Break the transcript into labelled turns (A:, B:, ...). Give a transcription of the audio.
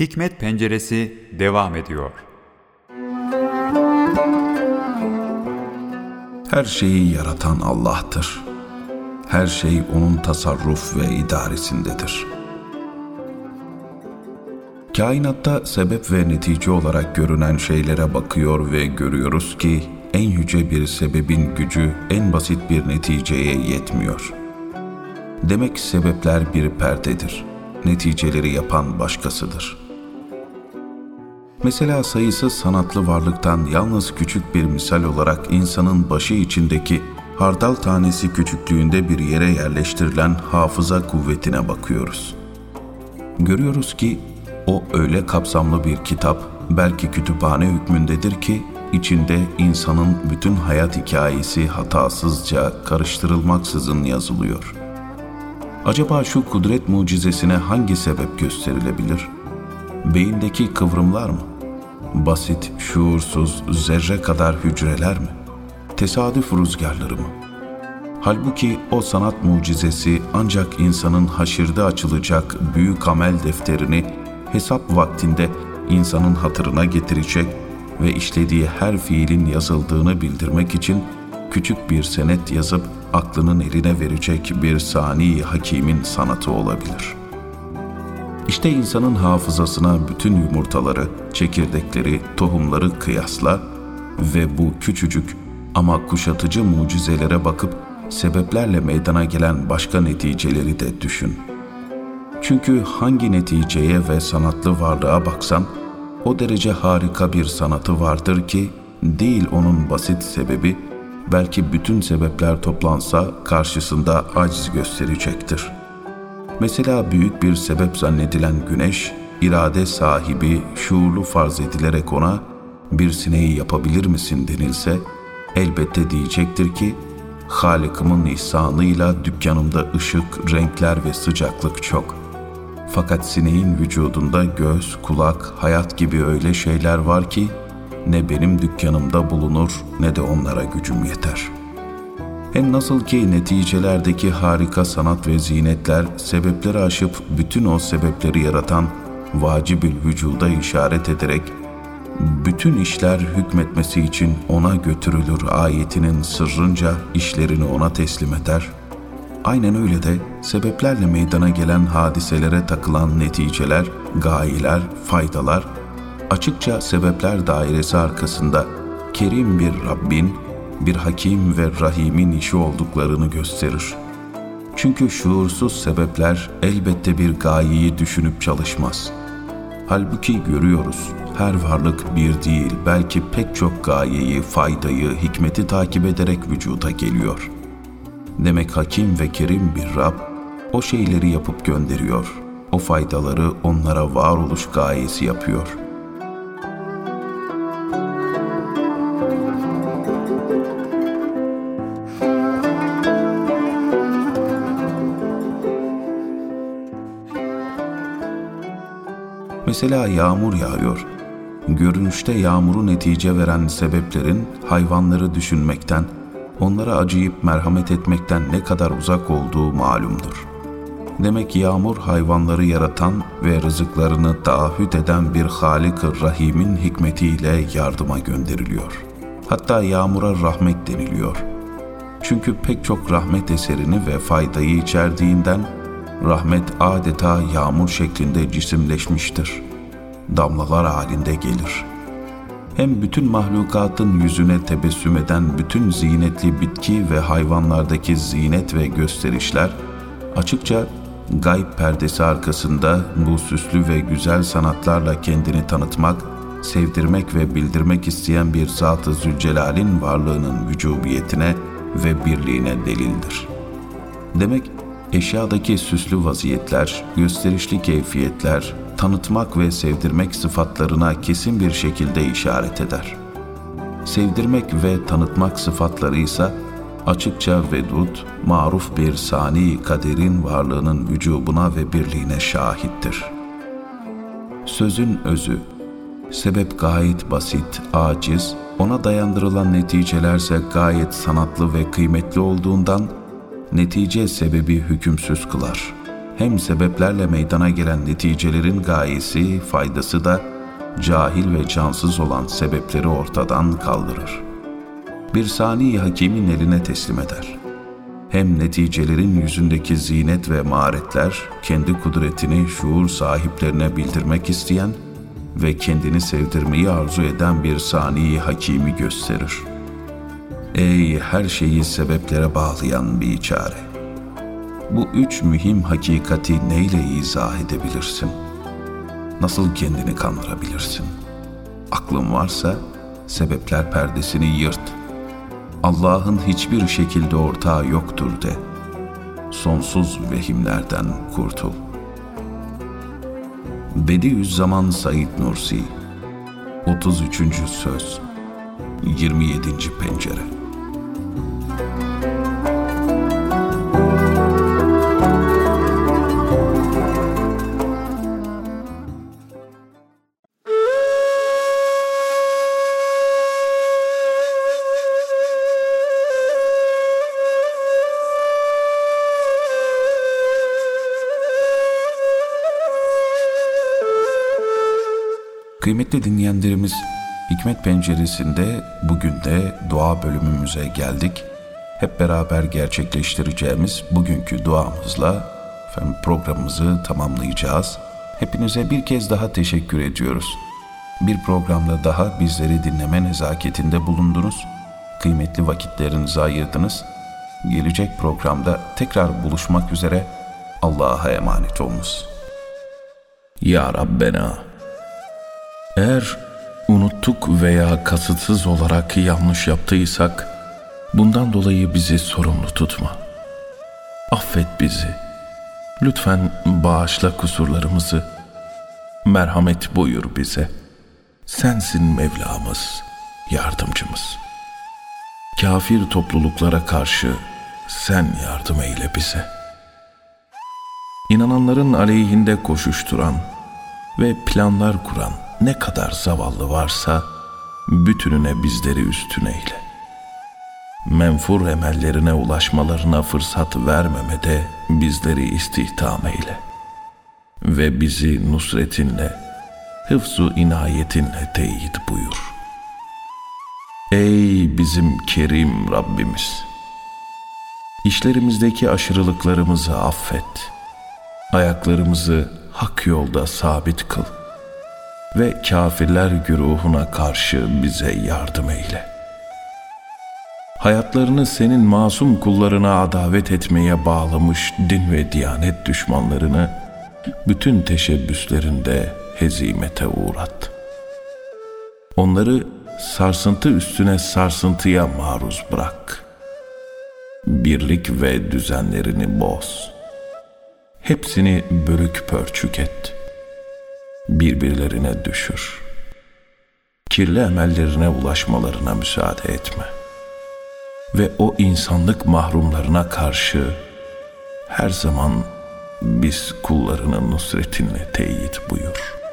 A: Hikmet Penceresi devam ediyor.
B: Her şeyi yaratan Allah'tır. Her şey O'nun tasarruf ve idaresindedir. Kainatta sebep ve netice olarak görünen şeylere bakıyor ve görüyoruz ki en yüce bir sebebin gücü en basit bir neticeye yetmiyor. Demek sebepler bir perdedir. Neticeleri yapan başkasıdır.'' Mesela sayısı sanatlı varlıktan yalnız küçük bir misal olarak insanın başı içindeki hardal tanesi küçüklüğünde bir yere yerleştirilen hafıza kuvvetine bakıyoruz. Görüyoruz ki o öyle kapsamlı bir kitap, belki kütüphane hükmündedir ki içinde insanın bütün hayat hikayesi hatasızca, karıştırılmaksızın yazılıyor. Acaba şu kudret mucizesine hangi sebep gösterilebilir? Beyindeki kıvrımlar mı? Basit, şuursuz, zerre kadar hücreler mi? Tesadüf rüzgarları mı? Halbuki o sanat mucizesi ancak insanın haşirde açılacak büyük amel defterini hesap vaktinde insanın hatırına getirecek ve işlediği her fiilin yazıldığını bildirmek için küçük bir senet yazıp aklının eline verecek bir sani hakimin sanatı olabilir.'' İşte insanın hafızasına bütün yumurtaları, çekirdekleri, tohumları kıyasla ve bu küçücük ama kuşatıcı mucizelere bakıp sebeplerle meydana gelen başka neticeleri de düşün. Çünkü hangi neticeye ve sanatlı varlığa baksan, o derece harika bir sanatı vardır ki, değil onun basit sebebi, belki bütün sebepler toplansa karşısında aciz gösterecektir.'' Mesela büyük bir sebep zannedilen güneş, irade sahibi, şuurlu farz edilerek ona bir sineği yapabilir misin denilse, elbette diyecektir ki, Halık'ımın ihsanıyla dükkanımda ışık, renkler ve sıcaklık çok. Fakat sineğin vücudunda göz, kulak, hayat gibi öyle şeyler var ki, ne benim dükkanımda bulunur ne de onlara gücüm yeter.'' Hem nasıl ki neticelerdeki harika sanat ve zinetler sebepleri aşıp bütün o sebepleri yaratan vacibül vücuda işaret ederek bütün işler hükmetmesi için ona götürülür ayetinin sırrınca işlerini ona teslim eder. Aynen öyle de sebeplerle meydana gelen hadiselere takılan neticeler, gayeler, faydalar açıkça sebepler dairesi arkasında kerim bir Rabbin bir hakim ve rahimin işi olduklarını gösterir. Çünkü şuursuz sebepler elbette bir gayeyi düşünüp çalışmaz. Halbuki görüyoruz, her varlık bir değil, belki pek çok gayeyi, faydayı, hikmeti takip ederek vücuda geliyor. Demek hakim ve kerim bir Rab, o şeyleri yapıp gönderiyor. O faydaları onlara varoluş gayesi yapıyor.'' Mesela yağmur yağıyor. Görünüşte yağmuru netice veren sebeplerin hayvanları düşünmekten, onlara acıyıp merhamet etmekten ne kadar uzak olduğu malumdur. Demek yağmur hayvanları yaratan ve rızıklarını taahhüt eden bir halik Rahim'in hikmetiyle yardıma gönderiliyor. Hatta yağmura rahmet deniliyor. Çünkü pek çok rahmet eserini ve faydayı içerdiğinden rahmet adeta yağmur şeklinde cisimleşmiştir. Damlalar halinde gelir. Hem bütün mahlukatın yüzüne tebessüm eden bütün zinetli bitki ve hayvanlardaki zinet ve gösterişler açıkça gayb perdesi arkasında bu süslü ve güzel sanatlarla kendini tanıtmak, sevdirmek ve bildirmek isteyen bir Zat-ı Zülcelal'in varlığının vücubiyetine ve birliğine delildir. Demek eşyadaki süslü vaziyetler, gösterişli keyfiyetler, tanıtmak ve sevdirmek sıfatlarına kesin bir şekilde işaret eder. Sevdirmek ve tanıtmak sıfatları ise açıkça vedud, maruf bir sani kaderin varlığının vücubuna ve birliğine şahittir. Sözün özü, sebep gayet basit, aciz, ona dayandırılan neticelerse gayet sanatlı ve kıymetli olduğundan netice sebebi hükümsüz kılar. hem sebeplerle meydana gelen neticelerin gayesi, faydası da cahil ve cansız olan sebepleri ortadan kaldırır. Bir sani hakimin eline teslim eder. Hem neticelerin yüzündeki zinet ve maharetler kendi kudretini şuur sahiplerine bildirmek isteyen ve kendini sevdirmeyi arzu eden bir sani hakimi gösterir. Ey her şeyi sebeplere bağlayan bir çare! Bu üç mühim hakikati neyle izah edebilirsin? Nasıl kendini kandırabilirsin? Aklın varsa sebepler perdesini yırt. Allah'ın hiçbir şekilde ortağı yoktur de. Sonsuz vehimlerden kurtul. Bediüzzaman Said Nursi 33. Söz 27. Pencere Kıymetli dinleyenlerimiz, Hikmet Penceresi'nde bugün de dua bölümümüze geldik. Hep beraber gerçekleştireceğimiz bugünkü duamızla efendim, programımızı tamamlayacağız. Hepinize bir kez daha teşekkür ediyoruz. Bir programda daha bizleri dinleme nezaketinde bulundunuz. Kıymetli vakitlerinizi ayırdınız. Gelecek programda tekrar buluşmak üzere Allah'a emanet olunuz. Ya Rabbena eğer unuttuk veya kasıtsız olarak yanlış yaptıysak, bundan dolayı bizi sorumlu tutma. Affet bizi. Lütfen bağışla kusurlarımızı. Merhamet buyur bize. Sensin Mevlamız, yardımcımız. Kafir topluluklara karşı sen yardım eyle bize. İnananların aleyhinde koşuşturan ve planlar kuran ne kadar zavallı varsa bütününe bizleri üstün eyle. Menfur emellerine ulaşmalarına fırsat vermemede bizleri istihdam eyle. Ve bizi nusretinle, hıfzu inayetinle teyit buyur. Ey bizim kerim Rabbimiz! İşlerimizdeki aşırılıklarımızı affet. Ayaklarımızı hak yolda sabit kıl.'' ve kafirler güruhuna karşı bize yardım eyle. Hayatlarını senin masum kullarına adavet etmeye bağlamış din ve diyanet düşmanlarını bütün teşebbüslerinde hezimete uğrat. Onları sarsıntı üstüne sarsıntıya maruz bırak. Birlik ve düzenlerini boz. Hepsini bölük pörçük et.'' birbirlerine düşür. Kirli emellerine ulaşmalarına müsaade etme. Ve o insanlık mahrumlarına karşı her zaman biz kullarının nusretinle teyit buyur.''